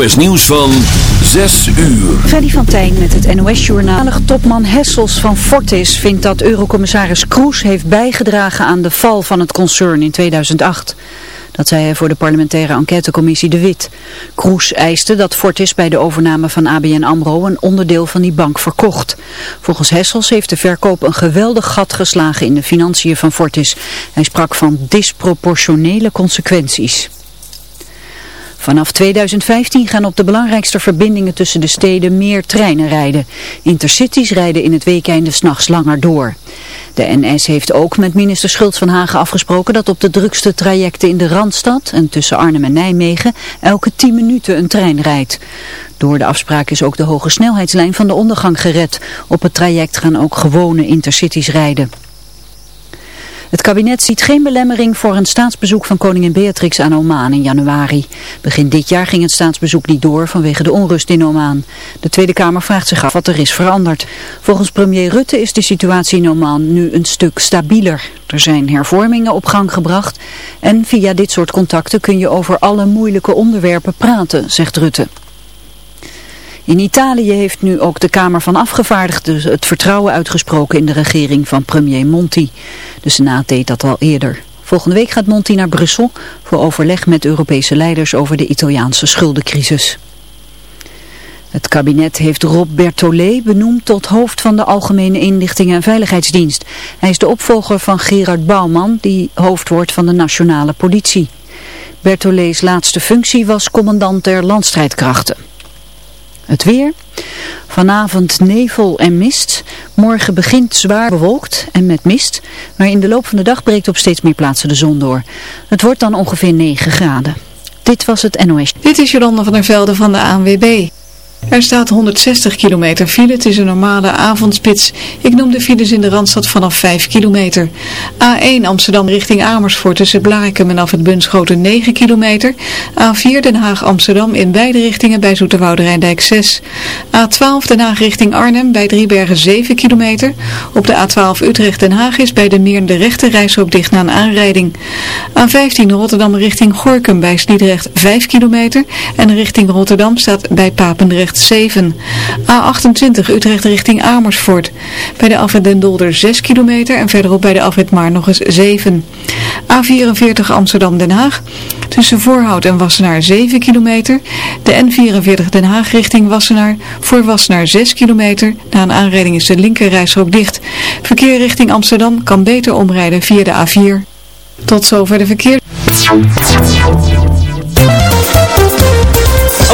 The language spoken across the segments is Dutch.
NOS Nieuws van 6 uur. Freddy van Tijn met het NOS-journaal. Topman Hessels van Fortis vindt dat eurocommissaris Kroes heeft bijgedragen aan de val van het concern in 2008. Dat zei hij voor de parlementaire enquêtecommissie De Wit. Kroes eiste dat Fortis bij de overname van ABN AMRO een onderdeel van die bank verkocht. Volgens Hessels heeft de verkoop een geweldig gat geslagen in de financiën van Fortis. Hij sprak van disproportionele consequenties. Vanaf 2015 gaan op de belangrijkste verbindingen tussen de steden meer treinen rijden. Intercities rijden in het weekende s'nachts langer door. De NS heeft ook met minister Schultz van Hagen afgesproken dat op de drukste trajecten in de Randstad en tussen Arnhem en Nijmegen elke 10 minuten een trein rijdt. Door de afspraak is ook de hoge snelheidslijn van de ondergang gered. Op het traject gaan ook gewone intercities rijden. Het kabinet ziet geen belemmering voor een staatsbezoek van koningin Beatrix aan Oman in januari. Begin dit jaar ging het staatsbezoek niet door vanwege de onrust in Oman. De Tweede Kamer vraagt zich af wat er is veranderd. Volgens premier Rutte is de situatie in Oman nu een stuk stabieler. Er zijn hervormingen op gang gebracht en via dit soort contacten kun je over alle moeilijke onderwerpen praten, zegt Rutte. In Italië heeft nu ook de Kamer van Afgevaardigden het vertrouwen uitgesproken in de regering van premier Monti. De Senaat deed dat al eerder. Volgende week gaat Monti naar Brussel voor overleg met Europese leiders over de Italiaanse schuldencrisis. Het kabinet heeft Rob Bertolet benoemd tot hoofd van de Algemene Inlichtingen en Veiligheidsdienst. Hij is de opvolger van Gerard Bouwman, die hoofd wordt van de Nationale Politie. Bertolets laatste functie was commandant der landstrijdkrachten. Het weer. Vanavond nevel en mist. Morgen begint zwaar bewolkt en met mist. Maar in de loop van de dag breekt op steeds meer plaatsen de zon door. Het wordt dan ongeveer 9 graden. Dit was het NOS. Dit is Jolanda van der Velde van de ANWB. Er staat 160 kilometer file, het is een normale avondspits. Ik noem de files in de Randstad vanaf 5 kilometer. A1 Amsterdam richting Amersfoort tussen Blarikum en af het Bunschoten 9 kilometer. A4 Den Haag Amsterdam in beide richtingen bij Zoeterwoude Rijndijk 6. A12 Den Haag richting Arnhem bij Driebergen 7 kilometer. Op de A12 Utrecht Den Haag is bij de Meer de rechte reishoop dicht na een aanrijding. A15 Rotterdam richting Gorkum bij Sliedrecht 5 kilometer. En richting Rotterdam staat bij Papendrecht 7. A28 Utrecht richting Amersfoort. Bij de afrit Den Dolder 6 kilometer en verderop bij de afrit Maar nog eens 7. A44 Amsterdam Den Haag. Tussen Voorhout en Wassenaar 7 kilometer. De N44 Den Haag richting Wassenaar. Voor Wassenaar 6 kilometer. Na een aanrijding is de linkerrijstrook dicht. Verkeer richting Amsterdam kan beter omrijden via de A4. Tot zover de verkeer.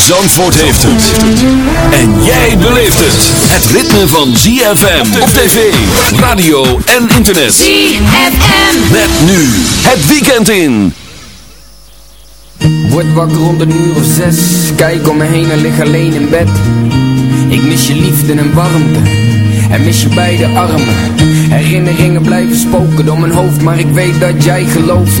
Zandvoort heeft het. En jij beleeft het. Het ritme van ZFM op tv, radio en internet. ZFM. Met nu het weekend in. Word wakker rond een uur of zes Kijk om me heen en lig alleen in bed Ik mis je liefde en warmte En mis je beide armen Herinneringen blijven spoken door mijn hoofd Maar ik weet dat jij gelooft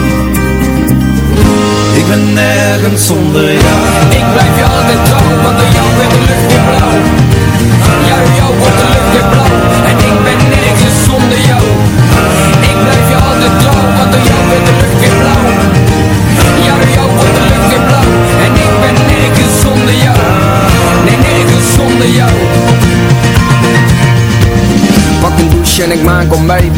Ben nergens zonder jou. Ik blijf je altijd trouw, want door jou werd de lucht weer blauw. Ja, door jou wordt de lucht weer blauw. En ik ben nergens zonder jou. Ik blijf je altijd trouw Want door jou wordt de lucht weer blauw. Ja, door jou wordt de lucht weer blauw. En ik ben nergens zonder jou. Nee, nergens zonder jou. Pak een douche en ik maak ontbijt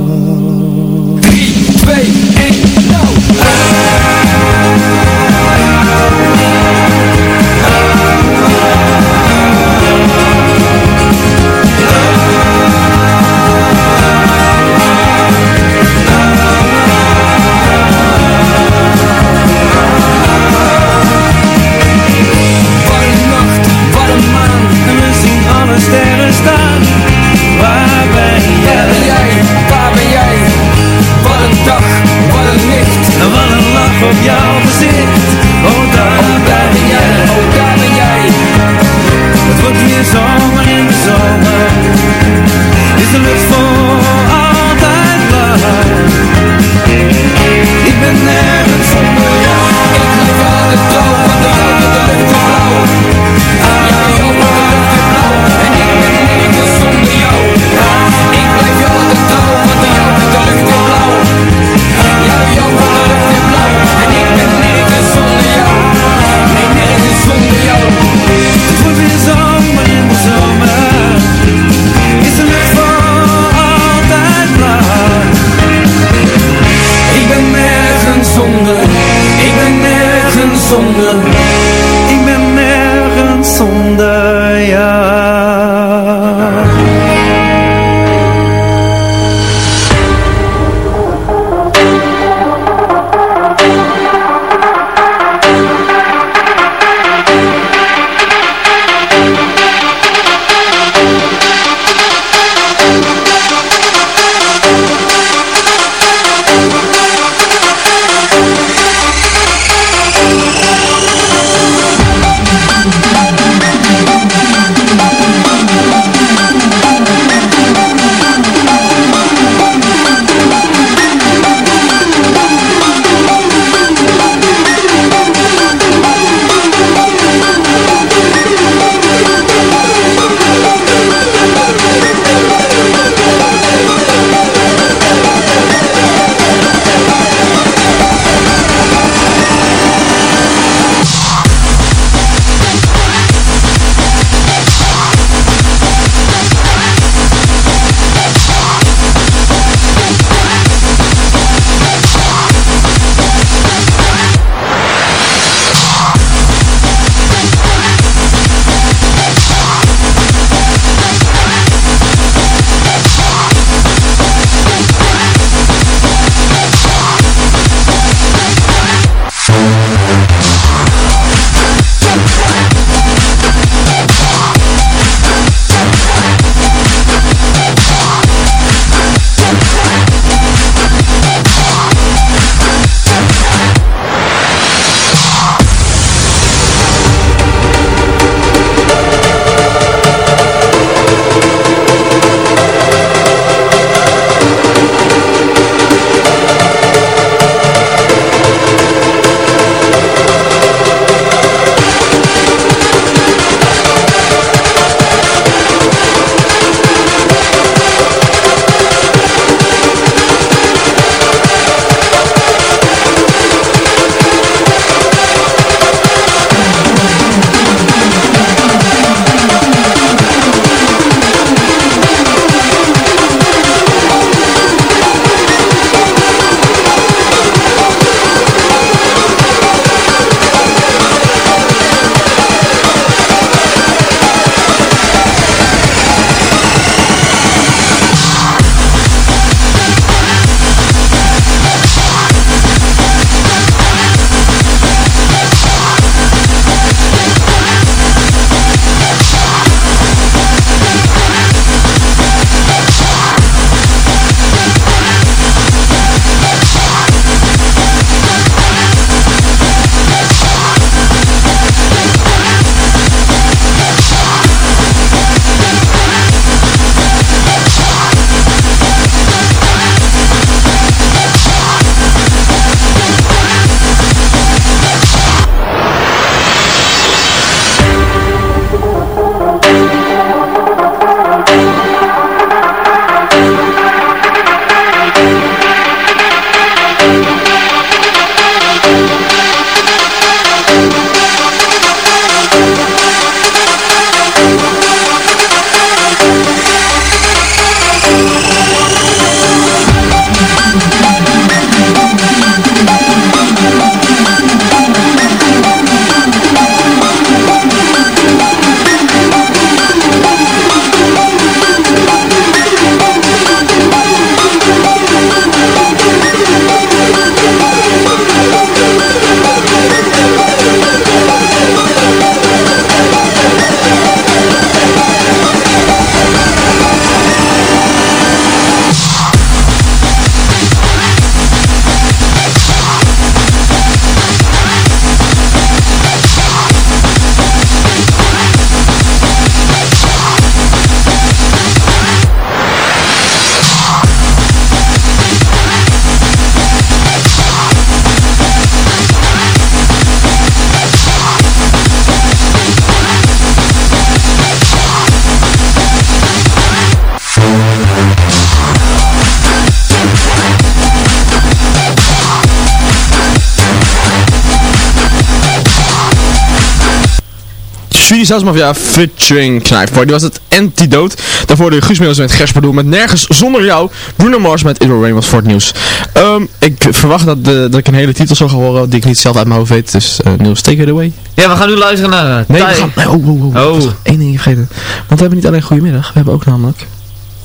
Swedish House Mafia featuring Knifeboy. Die was het Antidote. Daarvoor de Guus met Gers Pardoel met Nergens Zonder Jou. Bruno Mars met It Will Rain was voor het nieuws. Ehm, ik verwacht dat, de, dat ik een hele titel zal gaan horen die ik niet zelf uit mijn hoofd weet. Dus uh, Niels, take it away. Ja, we gaan nu luisteren naar... Uh, nee, we gaan... Nee, oh, oh, oh. oh. Eén ding vergeten. Want we hebben niet alleen Goedemiddag. We hebben ook namelijk...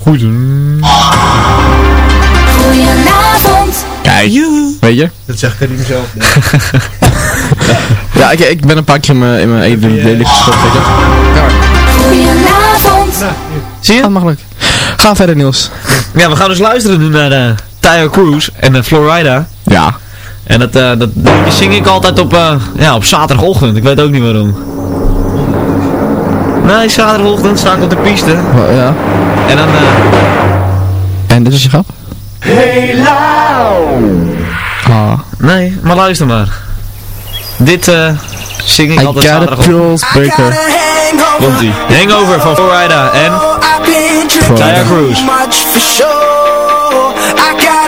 Goeden. Goedenavond. Kijk, weet je? Dat zeg ik niet mezelf. ja, ik, ik ben een paar keer in mijn, in mijn even lelijk geschopt. Ja. Goedenavond. Zie je? Dat makkelijk. Ga verder, Niels. Ja, we gaan dus luisteren nu naar de Tyre Cruise en de Florida. Ja. En dat, uh, dat, dat zing ik altijd op, uh, ja, op zaterdagochtend. Ik weet ook niet waarom. Nee, zaterdagochtend sta ik op de piste. Ja. En dan... Uh... En dit is je grap? Hello! Ah. Nee, maar luister maar. Dit uh, zing ik I altijd breaker. Komt ie. Hangover van Florida en... Taya Cruz. I got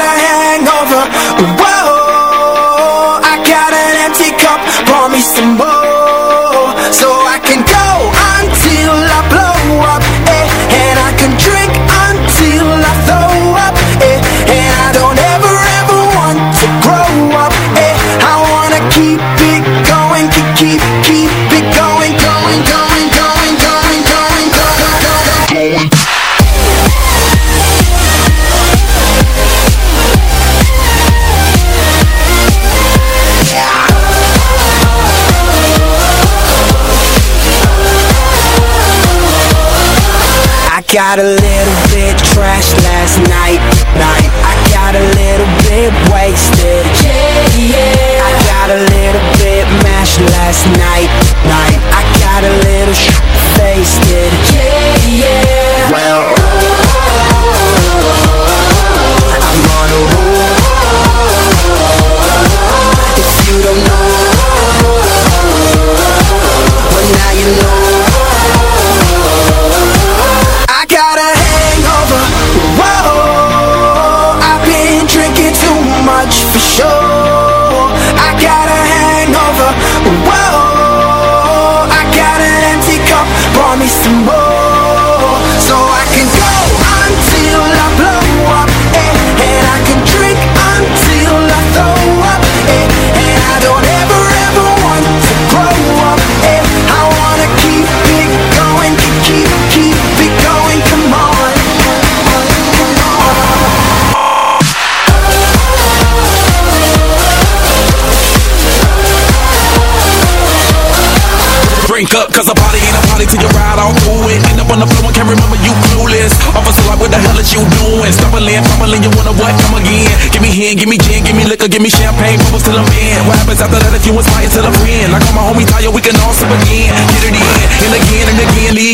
I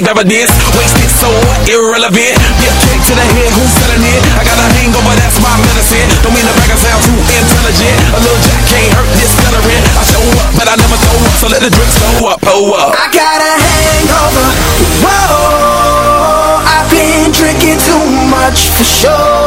leave evidence. Wasted, so? Irrelevant. Get kick to the head, who's selling it? I got a hangover, that's my medicine. Don't mean to brag, I sound too intelligent. A little jack can't hurt this celery. I show up, but I never throw up, so let the drink slow up, oh up. I got a hangover. Whoa, I've been drinking too much for sure.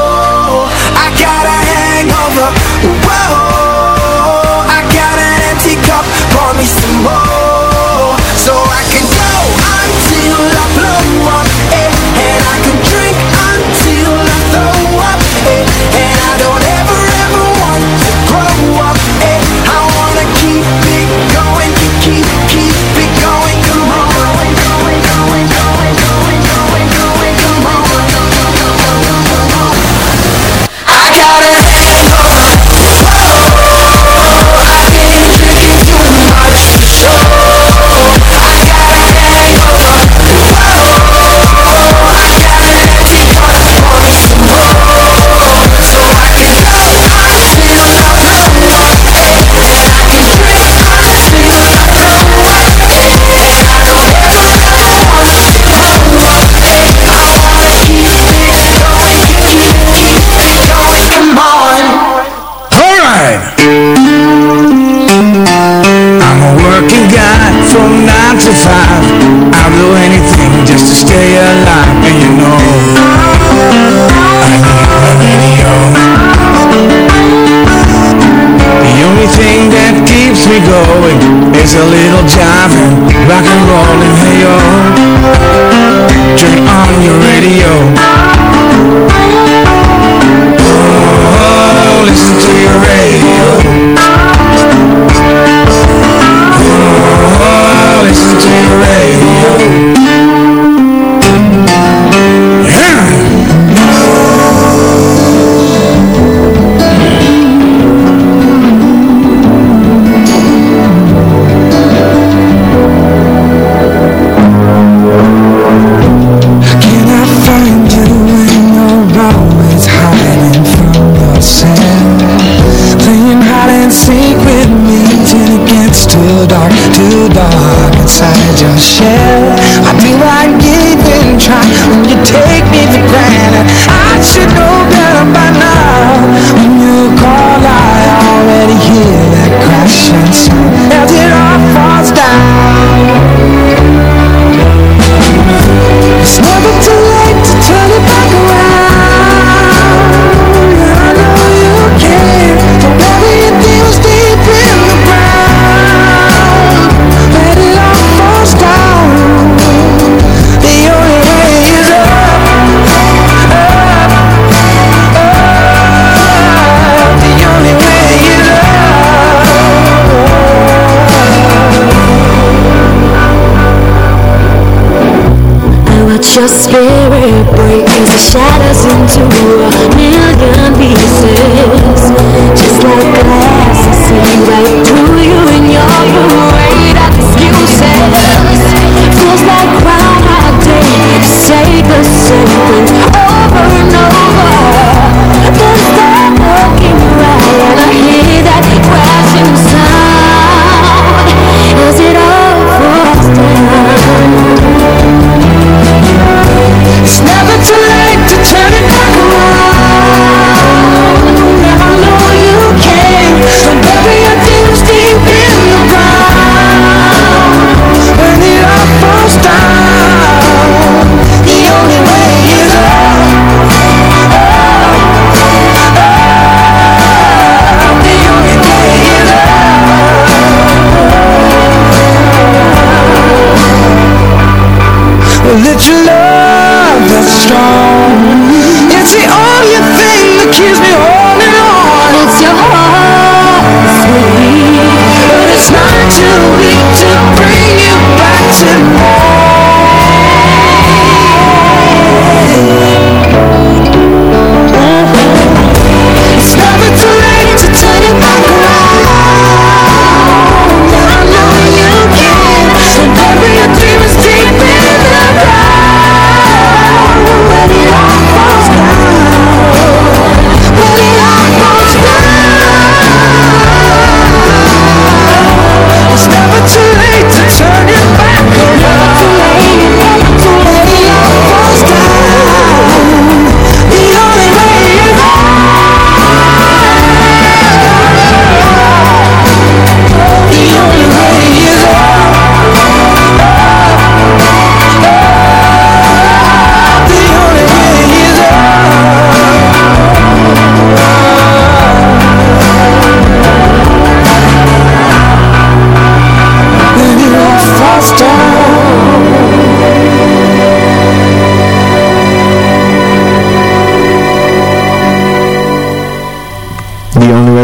I watch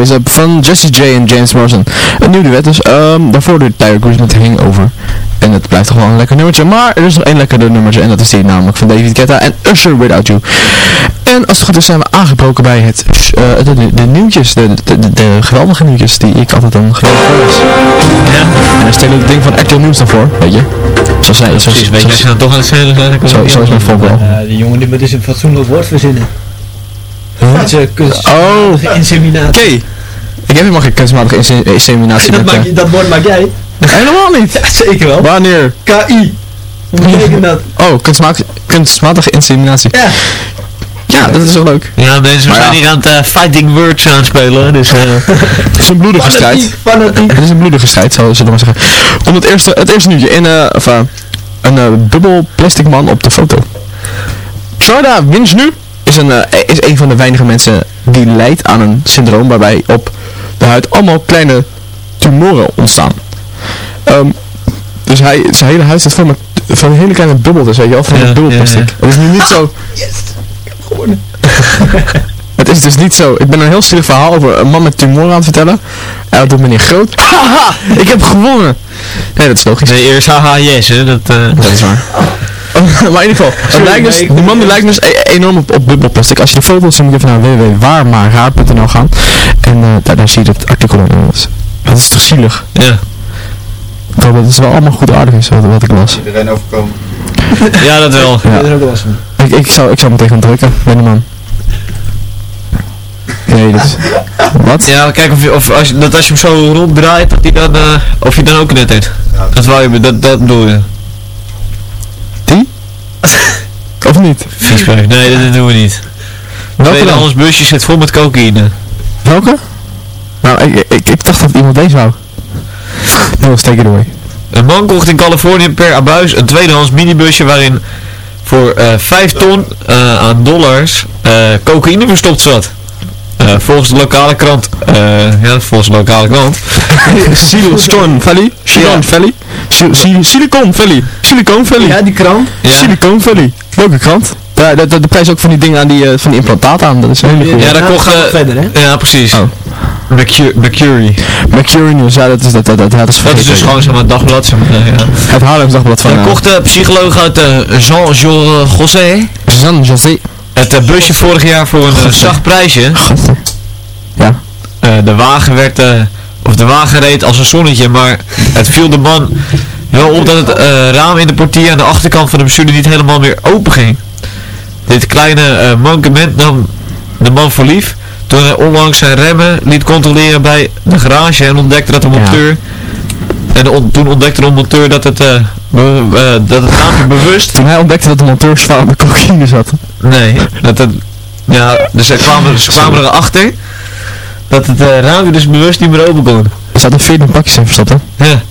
Is Up van Jesse J en James Morrison. Een nieuw duet dus. Ehm, daarvoor de Tiger Cruise met Hangover. En het blijft toch wel een lekker nummertje. Maar er is nog één lekkerder nummertje. En dat is die namelijk van David Guetta en Usher Without You. En als het goed is zijn we aangebroken bij het, eh, de, de, de nieuwtjes. De, de, de, de geweldige nieuwtjes die ik altijd een geweldig was. Ja. En daar stellen we het ding van RTL Nieuws dan voor. Weet je. Zoals zij, zoals, Precies, weet je, als je dan toch aan het bent, Zo, zo is mijn volk wel. Ja, die jongen die moet dus een fatsoenlijk woord verzinnen. Kunstje- Oh, inseminatie. Oké. Ik heb helemaal geen kunstmatige inse- inseminatie Dat, met... maak eh, je, dat woord maak jij. Helemaal niet. Ja, zeker wel. Wanneer? KI. Hoe betekent dat? Oh, kunstmatige, kunstmatige inseminatie. Ja. Ja, dat is wel leuk. Ja, mensen, we Maar zijn ja. hier aan het eh, fighting words aan het spelen, dus... eh, Het is een bloedige strijd. Fanatiek. Het is een bloedige strijd, zou zullen we maar zeggen. Om het eerste, het eerste nieuwtje in, eh, of, eh, een eh, bubbel plastic man op de foto. Troida Winchnu is een, eh, is een van de weinige mensen die lijdt aan een syndroom waarbij op de huid allemaal kleine tumoren ontstaan. Ehm, Dus hij, zijn hele huis zit vol met van hele kleine bubbeltjes, weet je wel, van Ja, dat bubbelplastic. ja, Het is nu niet zo... Het is dus niet zo. Ik ben een heel zielig verhaal over een man met tumor aan het vertellen. En dat doet meneer Groot. Haha, ik heb gewonnen. Nee, dat is logisch. Nee, eerst haha yes, hè. Dat, eh, Dat is waar. maar in ieder geval, het lijkt dus, die man die lijkt dus e- enorm op, op bubbelplastic. Als je de foto's ziet, moet je even naar www.waarmaarraar.nl gaan. En eh, daar, daar zie je het artikel in. Dat is, dat is toch zielig? ja. Ik hoop dat het wel allemaal goed aardig is, wat, wat ik las. Iedereen overkomen. ja, dat wel. Ja. Ook. Ik, ik, zou, ik zou meteen gaan drukken, ben de man. Nee, dat is... Wat? Ja, kijk of, je, of als je, dat als je hem zo ronddraait, dat hij dan, eh, of je dan ook net hebt. Dat wou je, dat, dat bedoel je. Of niet? Nee, dat, dat doen we niet. Welke dan? Tweedehands busje zit vol met cocaïne. Welke? Nou, ik, ik, ik dacht dat iemand deze wou. No, take it away. Een man kocht in Californië per abuis een tweedehands minibusje waarin voor eh 5 ton eh, aan dollars eh, cocaïne verstopt zat. Eh, volgens de lokale krant, eh, ja, volgens de lokale krant, Silicon Valley? Silicon Ja. Valley? Sil- sil- Silicon Valley? Silicon Valley? Ja, die krant. Ja. Silicon Valley? Welke krant? Daar, daar, daar de prijs ook van die dingen aan die, eh, van die implantaten aan, dat is een hele goede. ja, daar kocht, verder, hè? ja precies, Oh. Mercu- Mercury. Mercury News, ja, dat is, dat, dat, dat, dat is Dat is dus gewoon zeg maar het dagblad. zeg maar, ja. Het Haarlems Dagblad van... Daar kocht de psycholoog uit eh, Jean-Georges José Jean José. Het eh, busje vorig jaar voor een eh, zacht prijsje. Ja. Eh, de wagen werd, of de wagen reed als een zonnetje, maar het viel de man wel op dat het raam in de portier aan de achterkant van de bestuurder niet helemaal meer open ging. Dit kleine mankement nam de man voor lief toen hij onlangs zijn remmen liet controleren bij de garage en ontdekte dat de Ja. monteur en on- toen ontdekte de monteur dat het, eh, dat het raampje bewust Toen hij ontdekte dat de monteur zwaar op de cocaïne zat. Nee, dat het, ja, dus ze kwamen, ze kwamen erachter dat het uh, raampje dus bewust niet meer open kon. Er zaten 14 pakjes in verstopt, hè? Ja,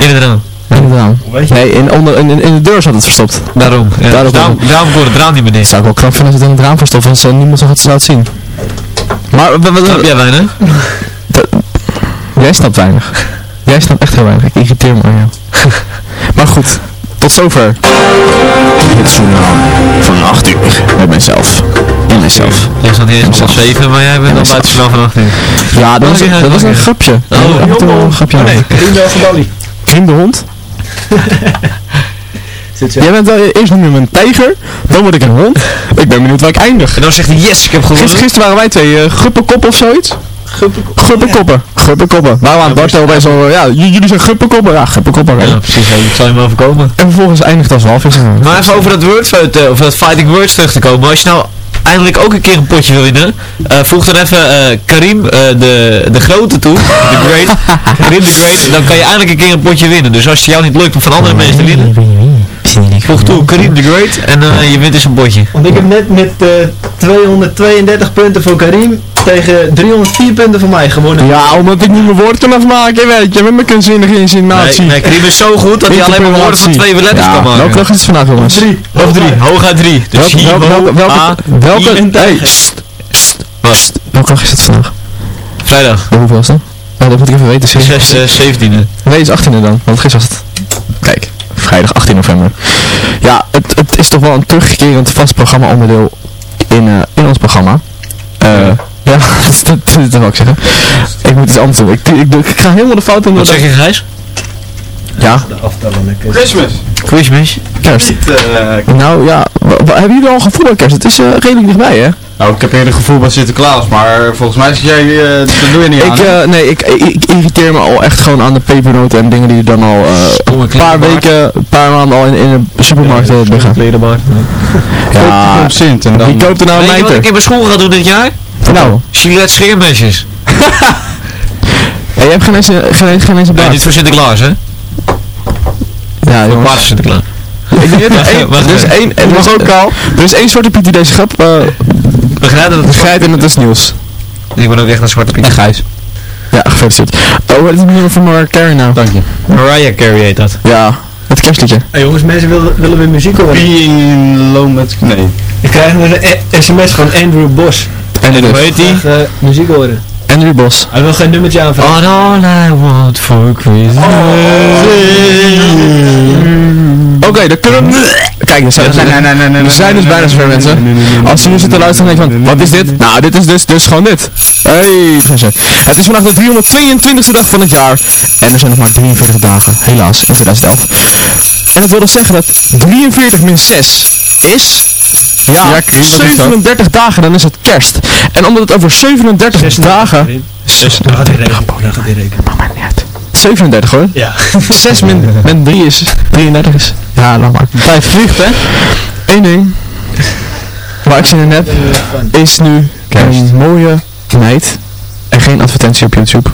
in het raam. In het raam. Weet je? Nee, in, onder, in, in de deur zat het verstopt. Daarom. Ja, Daarom daarom, kon daarom kon het raam niet meer dicht. zou ik wel knap vinden als het in het raam verstopt, want zo niemand zou het zou het zien. Maar wat, wat, Snap jij weinig? jij snapt weinig. Jij snapt echt heel weinig. Ik irriteer me aan jou. maar goed, tot zover. Het journaal van 8 uur met mijzelf. En mijzelf. Jij eens Mezelf. tot 7, maar jij bent al buiten snel vanaf nu. Ja, dat was, ja, dat was een grapje. Oh, toe wel een grapje. Nee. Krim de hond. Jij bent wel, eerst noem je me een tijger, dan word ik een hond. Ik ben benieuwd waar ik eindig. En dan zegt hij, yes, ik heb gewonnen. Gisteren, gisteren waren wij twee uh, guppenkoppen of zoiets. Guppenkoppen. Guppenkoppen. Waar waren Bart bij zo, ja, j- jullie zijn guppenkoppen. Ja, guppenkoppen. Ja, precies, ik zal je maar overkomen. En vervolgens eindigt als walvis. Maar even over dat wordfeut, eh, of dat Fighting Words terug te komen. Als je nou eindelijk ook een keer een potje wil winnen, eh, voeg dan even eh, Karim de, de grote toe, de great, Karim de great, dan kan je eindelijk een keer een potje winnen. Dus als het jou niet lukt om van andere mensen te winnen, voeg toe Karim de great en eh, je wint eens een potje. Want ik heb net met eh 232 punten voor Karim tegen 304 punten voor mij gewonnen. Ja, omdat ik niet mijn woord kan afmaken, weet je, met mijn kunstzinnige Nee, insinuatie. nee, Karim is zo goed dat hij alleen maar woorden van twee letters ja, kan maken. Welke dag is het vandaag, jongens? Drie. Of drie, hooguit drie. Dus Welke, welke, welke, welke, hey, sst. welke dag is het vandaag? Vrijdag, De hoeveelste? Ja, dat moet ik even weten. serieus. 6, 17e. Nee, is 18e dan, want gisteren was het. Vrijdag 18 november. Ja, het, het is toch wel een terugkerend vast programma onderdeel in, eh, in ons programma. Eh ja, dat, dat, dat wil ik zeggen. Ik moet iets anders doen. Ik, ik, ik, ik ga helemaal de fout doen. Wat zeg je Gijs? Ja, De aftellen. Christmas. Quizmis? kerst. Niet, eh, Nou ja, hebben jullie al gevoel bij kerst? Het is eh, redelijk dichtbij, hè? nou, ik heb eerder gevoel bij Sinterklaas, maar volgens mij zit jij, eh dat doe je niet aan. Ik, eh, nee, ik, ik, ik irriteer me al echt gewoon aan de pepernoten en dingen die dan al eh, een paar weken, een paar maanden al in, in de supermarkt eh, liggen. Klerenbaard. Ja, op Sint en dan... wie koopt er nou een Weet je wat ik in mijn school ga doen dit jaar? Nou, Gillette scheermesjes. hey, je hebt geen eens, een- geen geen eens een Nee, baard. dit voor Sinterklaas, hè? Ja, jongens. Ik denk dat er er is één, er is ook kaal. Er is één zwarte Piet die deze grap eh Begrijp dat het begrijpt en dat is Niels. Ik ben ook echt een zwarte piet. En Gijs. Ja, gefeliciteerd. Oh, wat is het nummer van Mariah Carey nou? Dank je. Mariah Carey heet dat. Ja, het kerstliedje. Hey jongens, mensen willen, willen weer muziek horen. Being low met... Nee. Ik krijg een eh, sms van Andrew Bos. En En hoe heet die? Graag, eh, muziek horen. Andrew Bos. Hij wil geen nummertje aanvragen. On all I want for Christmas. Oké, dan kunnen we... Kijk, er zijn, Nee, nee, nee, nee, nee, we zijn dus bijna zover mensen. Als je nu zit te luisteren en denkt van, wat is dit? Nou, dit is dus, dus gewoon dit. Hey. Het is vandaag de 322e dag van het jaar. En er zijn nog maar 43 dagen, helaas, in 2011. En dat wil dus zeggen dat 43 min 6 is... Ja, Ja, Chris, wat is dat? 37 dagen, dan is het kerst. En omdat het over 37 dagen... Zes, dan gaat hij rekenen. Dan gaat rekenen. 37 hoor. Ja. 6 min, min 3 is 33 is. Ja, laat maar. Blijf vliegt hè. Eén ding. Waar ik zin in heb. Is nu een mooie meid. En geen advertentie op YouTube.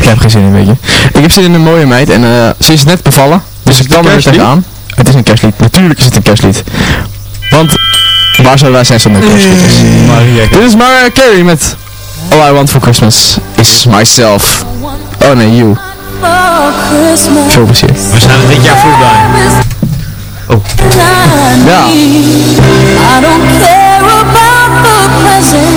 Ik heb geen zin in weet je. Ik heb zin in een mooie meid. En eh, ze is net bevallen. Dus ik kan er kerstlied? tegenaan. Het is een kerstlied. Natuurlijk is het een kerstlied. Want waar zouden wij zijn zonder kerstlied is? Dit is Mariah Carey met All I Want For Christmas Is Myself. Oh nee, you. Veel plezier. We zijn er dit jaar vroeg bij. Ja. I don't care about the presents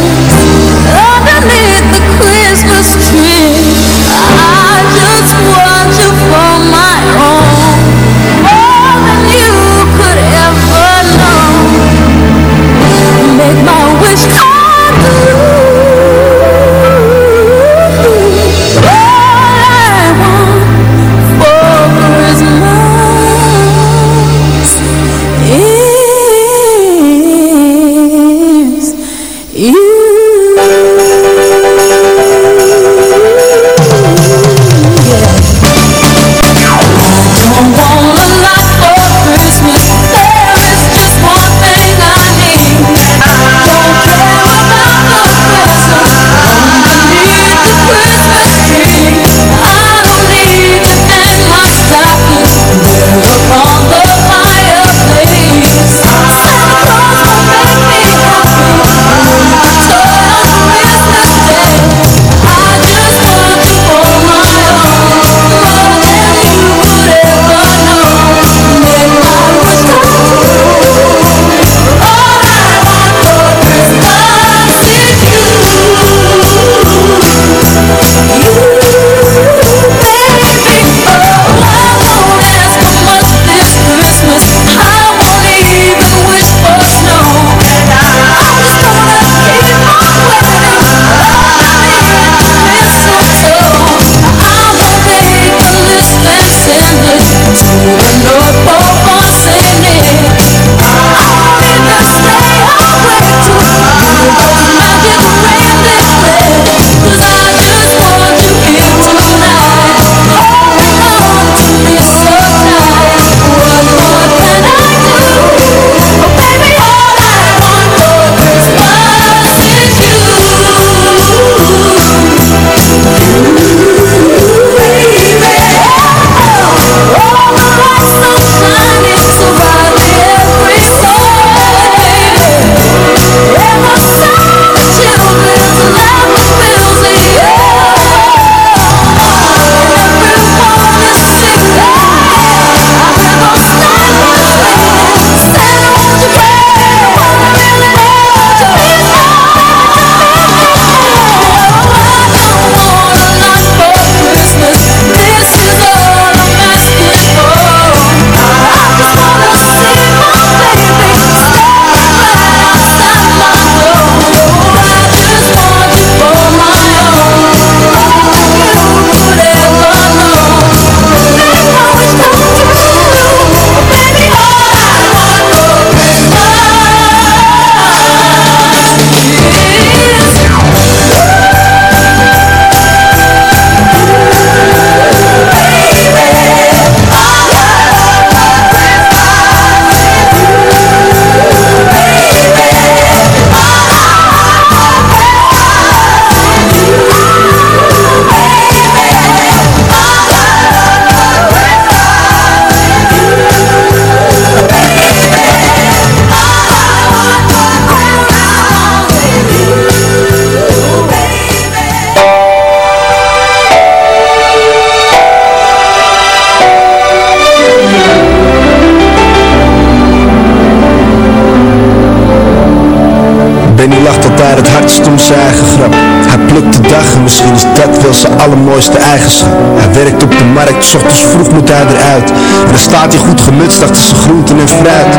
that dat zijn allermooiste eigenschap. Hij werkt op de markt, 's ochtends vroeg moet hij eruit. En dan staat hij goed gemutst achter zijn groenten en fruit.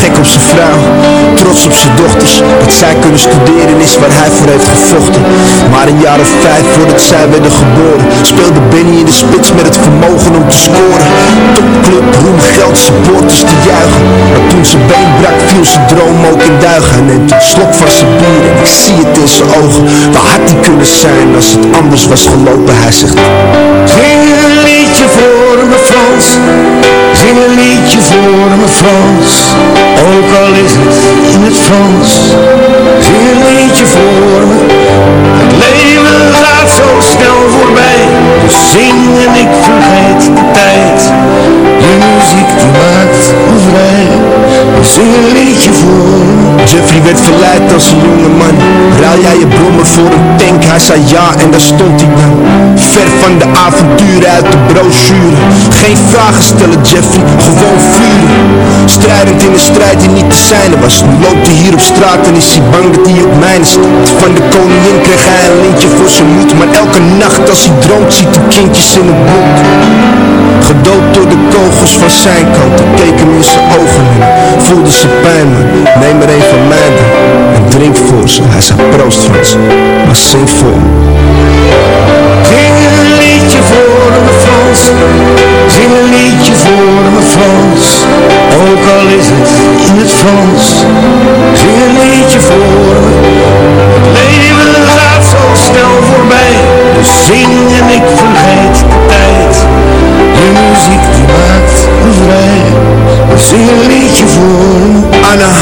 Gek op zijn vrouw, trots op zijn dochters. Dat zij kunnen studeren is waar hij voor heeft gevochten. Maar een jaar of vijf voordat zij werden geboren, speelde Benny in de spits met het vermogen om te scoren. Topclub, roem, geld, supporters te juichen. Maar toen zijn been brak, viel zijn droom ook in duigen. Hij neemt een slok van zijn bier en ik zie het in zijn ogen. Waar had hij kunnen zijn als het anders was gelopen? Hij liedje voor me Frans. Zing een liedje voor me Frans. Ook al is het in het Frans. Zing een liedje voor me. Het leven gaat zo snel voorbij. Dus zing en ik vergeet de tijd. Je muziek die maakt me vrij. Zing een liedje voor me. Jeffrey werd verleid als een jonge man. Ruil jij je bloemen voor een tank? Hij zei ja en daar stond hij dan. Ver van de avonturen uit de Geen vragen stellen Jeffrey, gewoon vuren. Strijdend in een strijd die niet te zijn was. Loopt hij hier op straat en is hij bang dat hij op mijn staat. Van de koningin kreeg hij een lintje voor zijn moed Maar elke nacht als hij droomt ziet hij kindjes in het bloed. Gedoopt door de kogels van zijn kant. Ik keek hem in zijn ogen en voelde ze pijn man Neem er een van mij en drink voor ze. Hij zei proost Frans, maar zing voor me een liedje voor Zing een liedje voor me Frans. Ook al is het in het Frans. Zing een liedje voor me. Het leven gaat zo snel voorbij. Dus zing en ik vergeet de tijd. Je muziek die maakt me vrij Zing een liedje voor. Anna,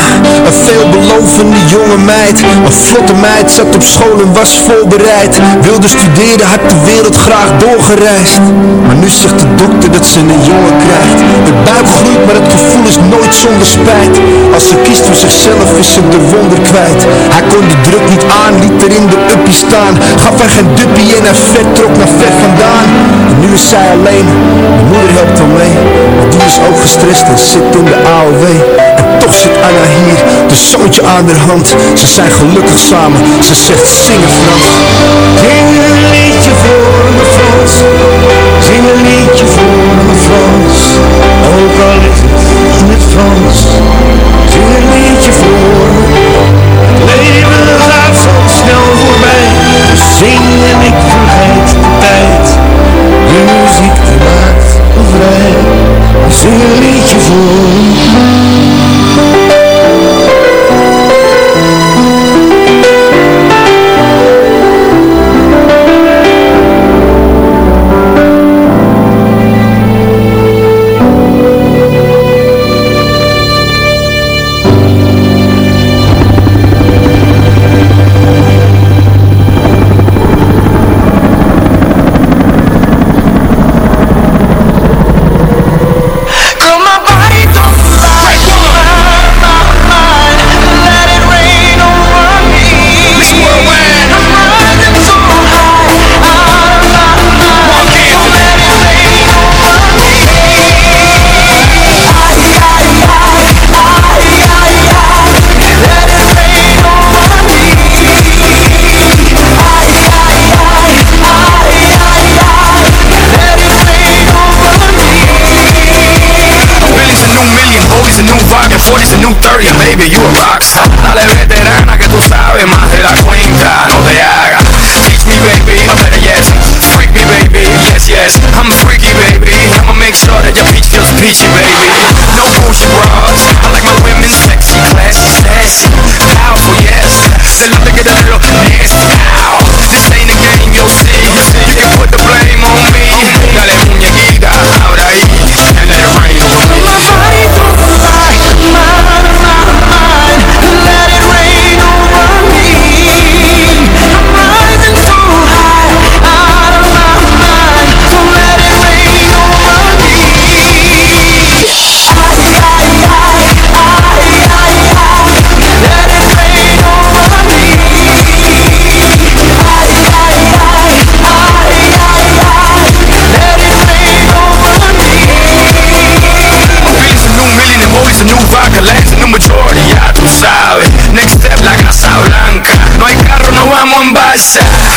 een veelbelovende jonge meid. Een vlotte meid, zat op school en was voorbereid. Wilde studeren, had de wereld graag doorgereisd. Maar nu zegt de dokter dat ze een jongen krijgt. De buik groeit, maar het gevoel is nooit zonder spijt. Als ze kiest voor zichzelf is ze de wonder kwijt. Hij kon de druk niet aan, liet er in de uppie staan. Gaf hij geen duppie en hij vertrok naar ver vandaan. En nu is zij alleen, de moeder helpt wel mee. Maar die is ook gestrest en zit in de AOW En toch zit Anna hier, de zoontje aan haar hand. Ze zijn gelukkig samen, ze zegt zingen Frans. Zing een liedje voor me Frans. Zing een liedje voor me Frans. Ook al is het in het Frans. Zing een liedje voor me. Het leven gaat zo snel voorbij. Dus zing en ik vergeet de tijd. Je muziek die maakt vrij Zing een liedje voor sad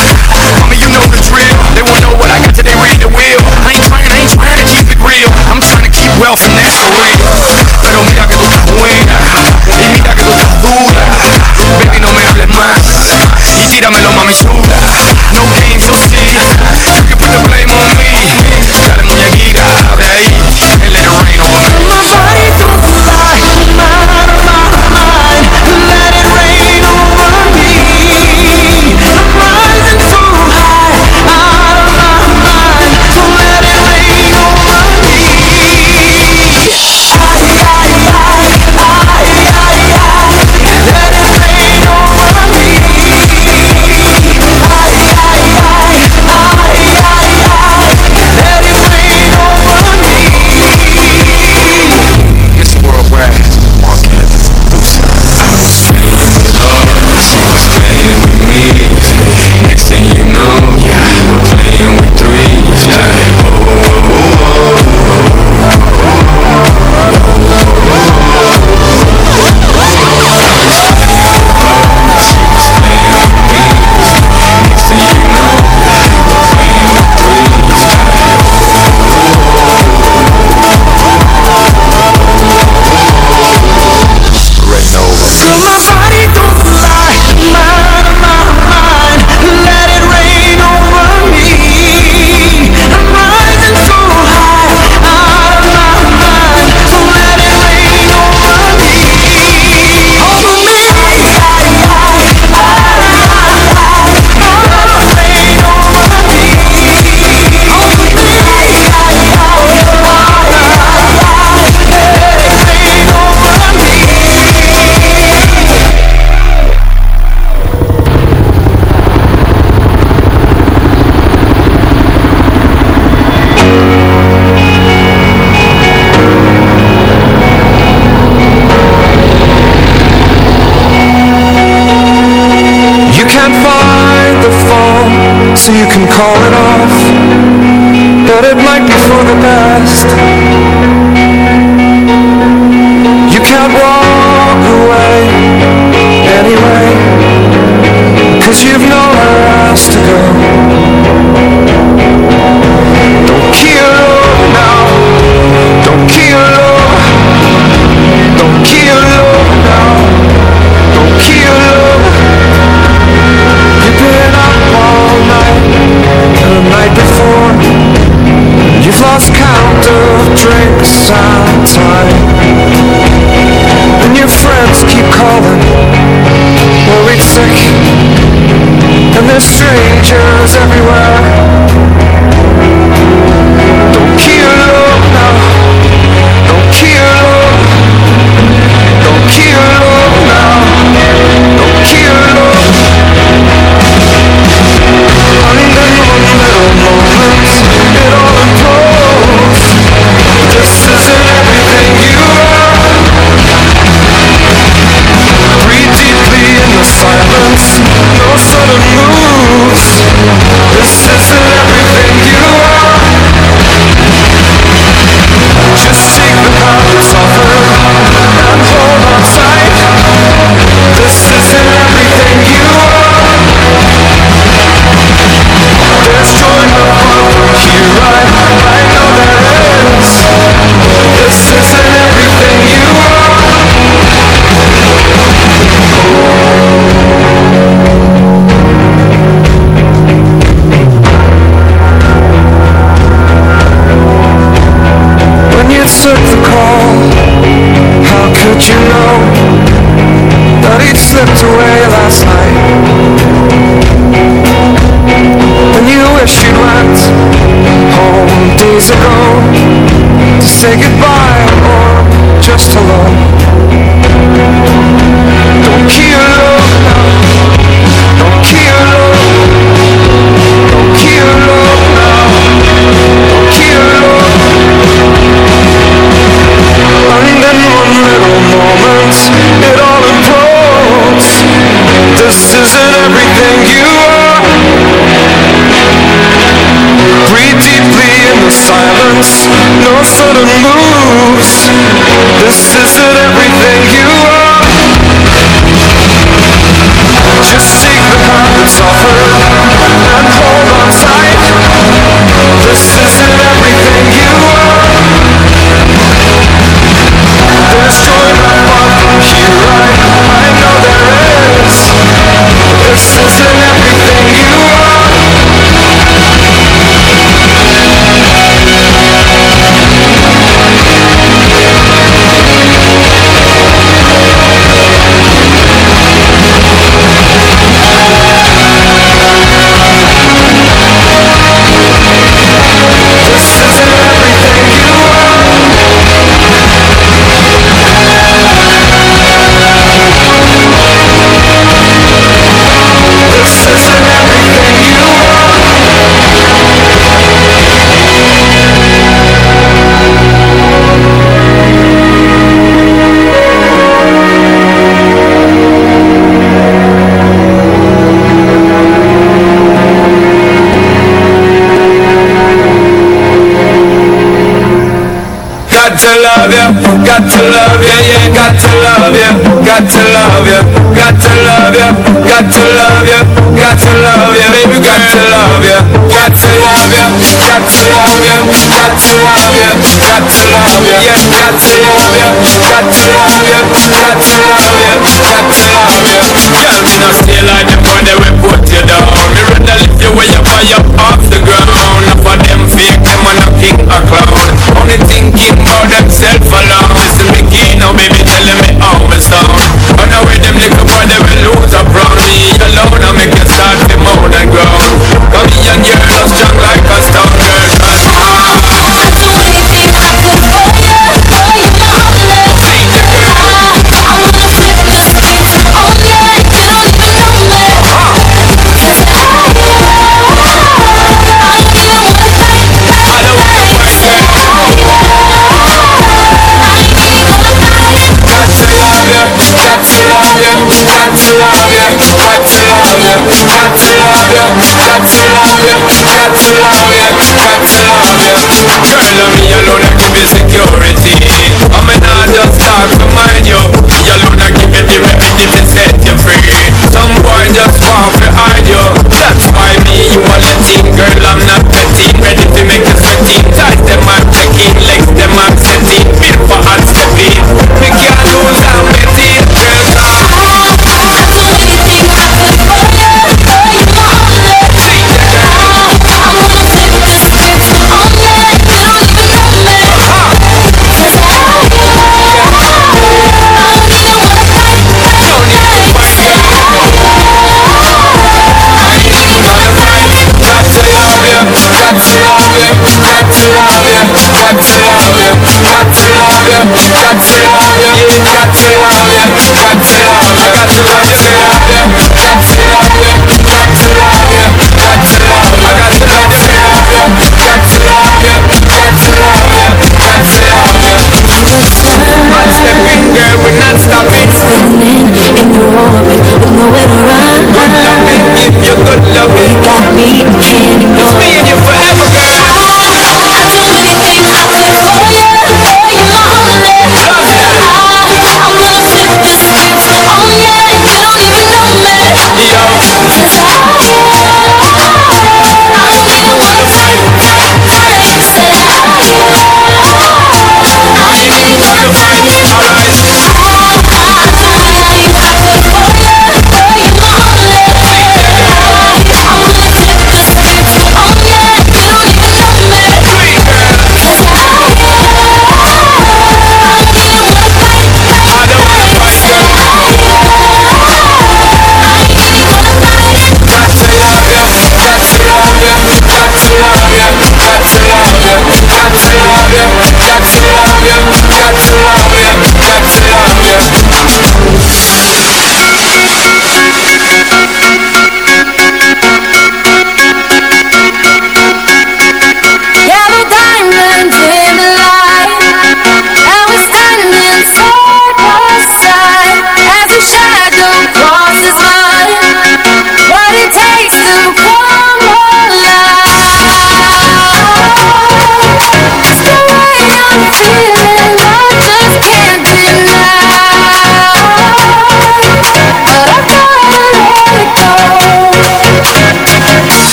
All in all.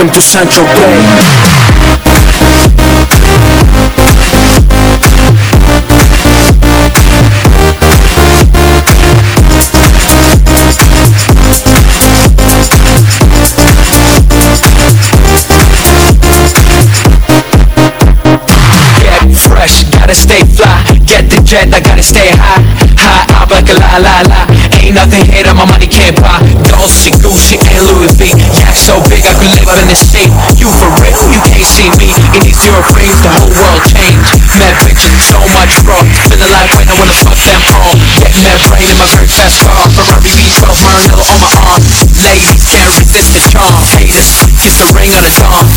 welcome to Central Bay. gotta stay fly. Get the jet, I gotta stay high. High up like a la la la ain't nothing here that my money can't buy. Dolce, Gucci, and Louis V. Yak so big I could live out in the state. You for real, you can't see me. In these zero frames, the whole world changed Mad bitches, so much raw Feeling like when I wanna fuck them all Getting mad brain in my very fast car. Ferrari V12, Maranello on my arm. Ladies can't resist the charm. Haters, kiss the ring on the arm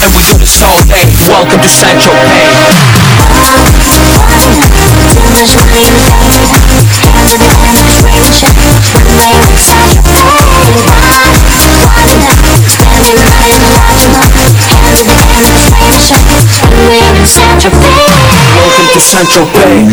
And we do this all day. Welcome to Sancho Pay. Welcome to Sancho Pay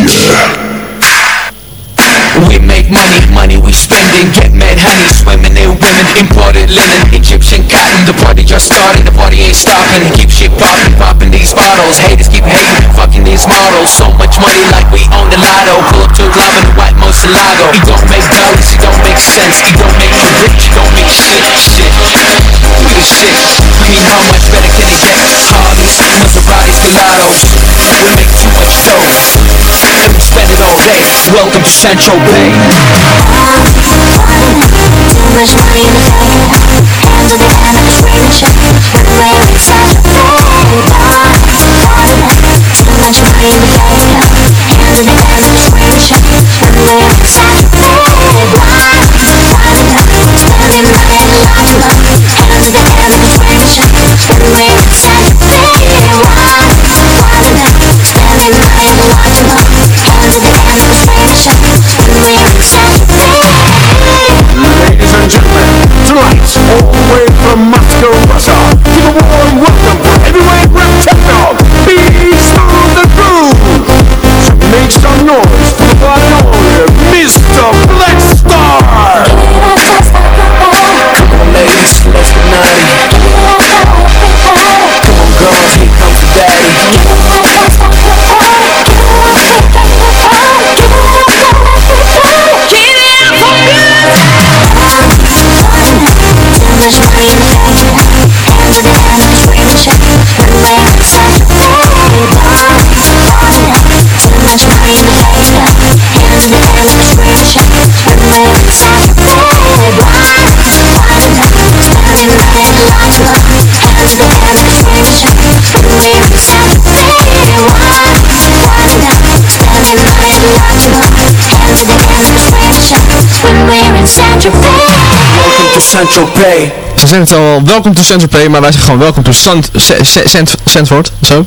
We make money, money we spending Get mad honey, swimming in women Imported linen, Egyptian cotton The party just started, the party ain't stopping Keep shit popping, popping these bottles Haters keep hating, fucking these models So much money like we own the lotto Pull up to love in the white Moselago It don't make dollars, it don't make sense It don't make you rich, it don't make shit, shit We the shit, I mean how much better can it get? Harleys, Maseratis, Gelatos We make too much dough we spend it all day Welcome to Central Bay much money in the bank Hands the money Hands the Spending money love Hands the Spending money love Hands the tonight, all the way from Moscow, Russia, give a warm welcome for heavyweight rap techno, Beast of the Groove. So make some noise for the one and Welcome to Central Bay Ze zeggen het al, welkom to Central Play, maar wij zeggen gewoon welkom to Sant, Sandford, zo.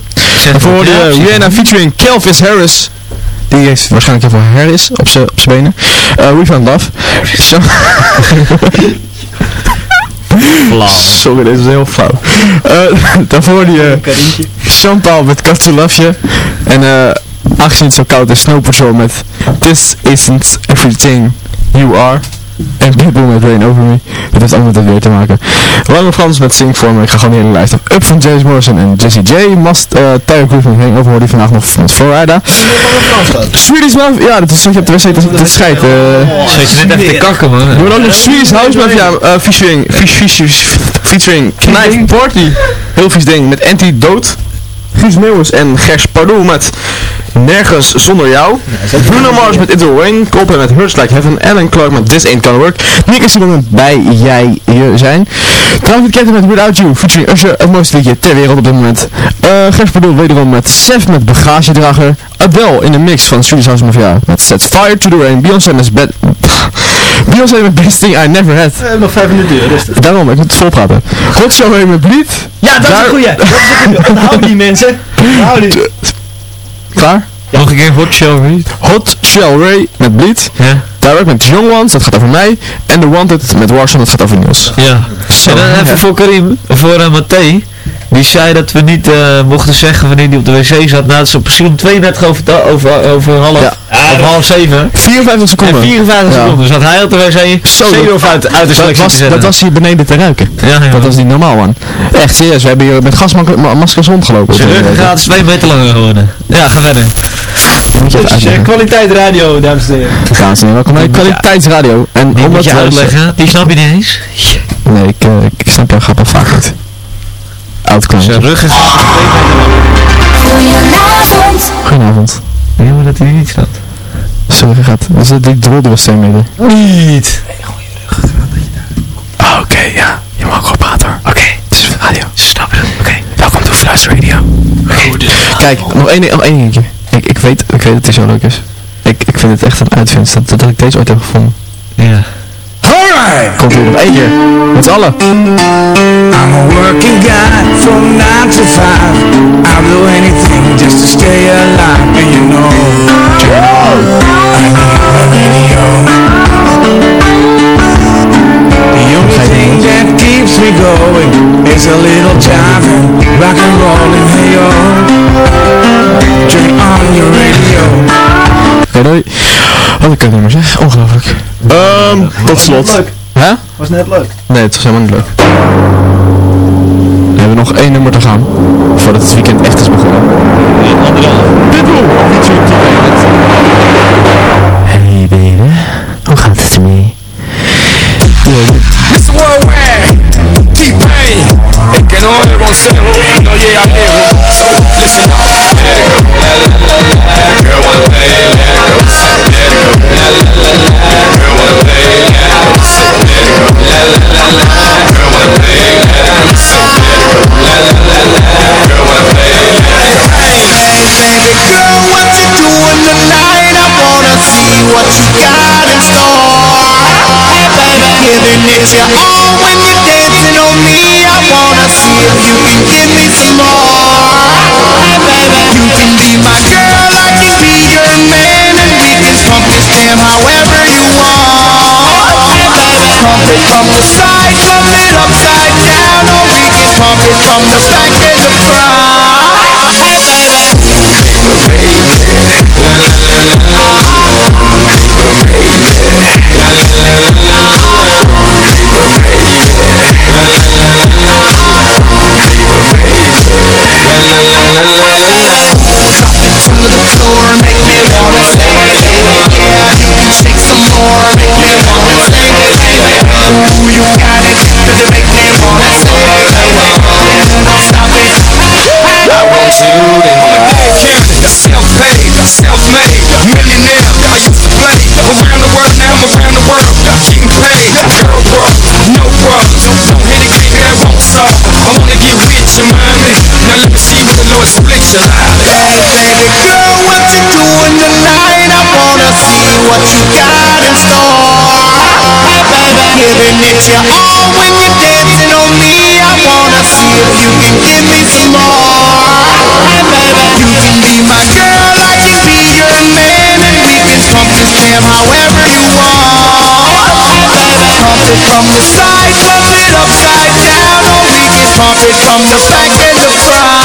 Voor de. Rihanna featuring Kelvis Harris, die heeft waarschijnlijk heel veel Harris op zijn op zijn benen. Uh, We Found Love. Zo. Sorry, dit is heel flauw. Eh daarvoor die uh, Jean-Paul met Got to Love You. En eh aangezien het zo koud is, Snow Patrol met This Isn't Everything You Are. En People met Rain Over Me. Dat heeft allemaal met het weer te maken. Lange Frans met Sing For Me. Ik ga gewoon de hele lijst op. Up van James Morrison en Jesse J. Must, uh, Tyre Groove met Hangover hoorde die vandaag nog van Florida. Swedish Mafia. Ja, dat is je op de wc te, te schijt. eh. Zit je net even te kakken, man. We hebben ook nog Swedish House Mafia uh, featuring, featuring, featuring Knife Party. Heel vies ding met Antidote. Guus Meeuwis en Gers Pardoel met Nergens Zonder Jou. Bruno Mars met It Rain. Coldplay met Hurts Like Heaven. Alan Clark met This Ain't Gonna Work. Nick is met Bij Jij Je Zijn. David Ketten met Without You. Featuring Usher. Het mooiste liedje ter wereld op dit moment. Uh, Gers Pardoel wederom met Sef met Bagagedrager. Adele in de mix van Swedish House Mafia met Sets Fire to the Rain. Beyoncé met Bad... Beyoncé met Best Thing I Never Had. We hebben nog vijf minuten duren, dus... Daarom, ik moet het volpraten. Hot Show met Bleed. Ja, dat is een goeie. Dat is een goeie. Onthoud die mensen. Onthoud die. Klaar? Nog een keer Hot Show Reed. Hot Shell Ray met Bleed. Ja. Direct met Young Ones, dat gaat over mij. En The Wanted met Warzone, dat gaat over Niels. Ja. Zo. En dan even voor Karim, voor uh, Matthé. Die zei dat we niet eh, mochten zeggen wanneer hij op de wc zat. Nou, dat is op Psalm 32 over, over, over half, Ja. over half 7. 54 seconden. En 54 Ja. seconden zat hij op de wc. Zo, Zeehof uit, uit de dat selectie was, te zetten. dat was hier beneden te ruiken. Ja, ja. Dat was niet normaal, man. Echt, serieus. We hebben hier met gasmaskers rondgelopen. Zijn ruggengraat is twee meter langer geworden. Ja, ga verder. Dus, kwaliteit radio, dames en heren. Dames en heren, welkom bij Kwaliteitsradio. En Die moet omdat je uitleggen. Die snap je niet eens. Nee, ik, eh, ik, ik snap jouw grap al vaak niet. Oud klein. Zijn ruggengraat is. Goedenavond. Ja, maar dat hij niet snapt. Sorry, gaat. Dus dat die drolde was twee meter. Niet. Oh, oké, ja. Je mag gewoon praten hoor. Oké, het is radio. Snap je? Oké. Welkom to Fluis Radio. Kijk, nog één, nog één dingetje. Ik, ik, weet, ik weet dat het zo leuk is. Ik ik, vind het echt een uitvinding dat, dat ik deze ooit heb gevonden. Ja. Alright! Komt hier nog één keer. Met z'n allen. I'm a working guy from 9 to 5 I'll do anything just to stay alive And you know I need a radio The only thing that keeps me going Is a little jiving, rock and rolling Hey yo Turn on your radio Oké, doei. Wat een kutnummer zeg. Ongelooflijk. Ehm, tot slot. leuk. Hè? Was net leuk. Nee, het was helemaal niet leuk. We hebben nog één nummer te gaan. Voordat het weekend echt is begonnen. Pitbull. Hey baby, hoe gaat het ermee? Mr. Worldwide, T-Pain. El que no es Gonzalo, no llega lejos. Girl, what you? I wanna see what you got in store. Hey, baby, giving it your all when you're dancing on me. I wanna see if you can give me some more. Hey, baby, you can be my girl, I can be your man, and we can pump this jam however you want. Hey, baby, pump it from the side, pump it upside down, or we can pump it from the back and the front. more Make me wanna it, you got it makes me wanna it, Don't stop. It I I'm a Self-paid, self-made Millionaire, I used to play Around the world, now I'm around the world Getting paid, girl, no Don't that won't I'm on it giving it your all when you're dancing on me. I wanna see if you can give me some more. Hey baby, you can be my girl, I can be your man, and we can pump this jam however you want. Hey baby, pump it from the side, pump it upside down, or we can pump it from the back and the front.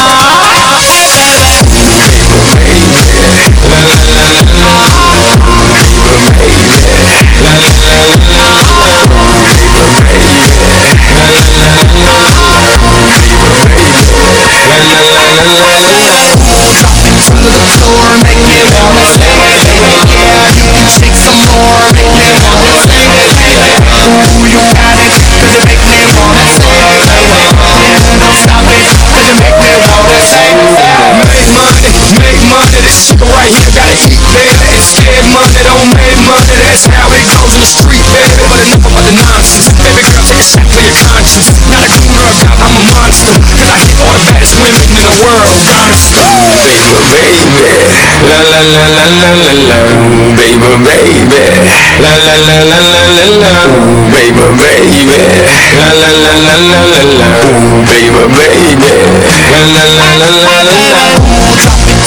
Money, right here gotta eat, baby. Scared money, don't make money, that's how it goes in the street, baby. But enough about the nonsense. Baby girl, take a shot for your conscience. Not a goon or a god, I'm a monster. Cause I hit all the baddest women in the world, honestly. Baby, baby, la la la la la la la, baby, baby, la la la la la la la, baby, baby, la la la la la la la, baby, baby, la la la la la la la.